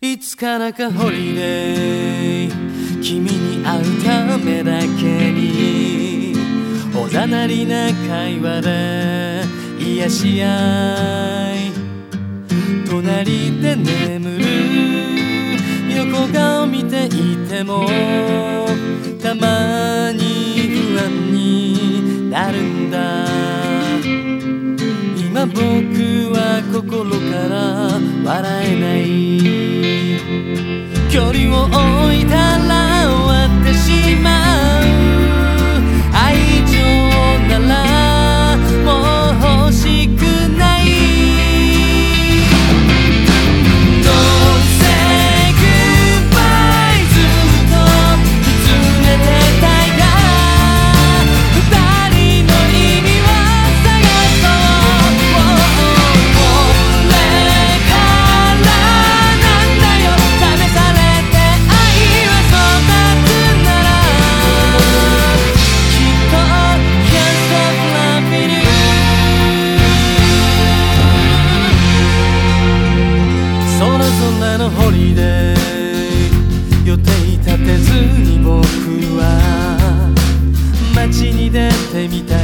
いつからかホリデー君に会うためだけにおざなりな会話で癒し合い。隣で眠る横顔見ていてもたまに不安になるんだ。今僕は心から笑えない。距離をのホリデー予定立てずに僕は街に出てみたい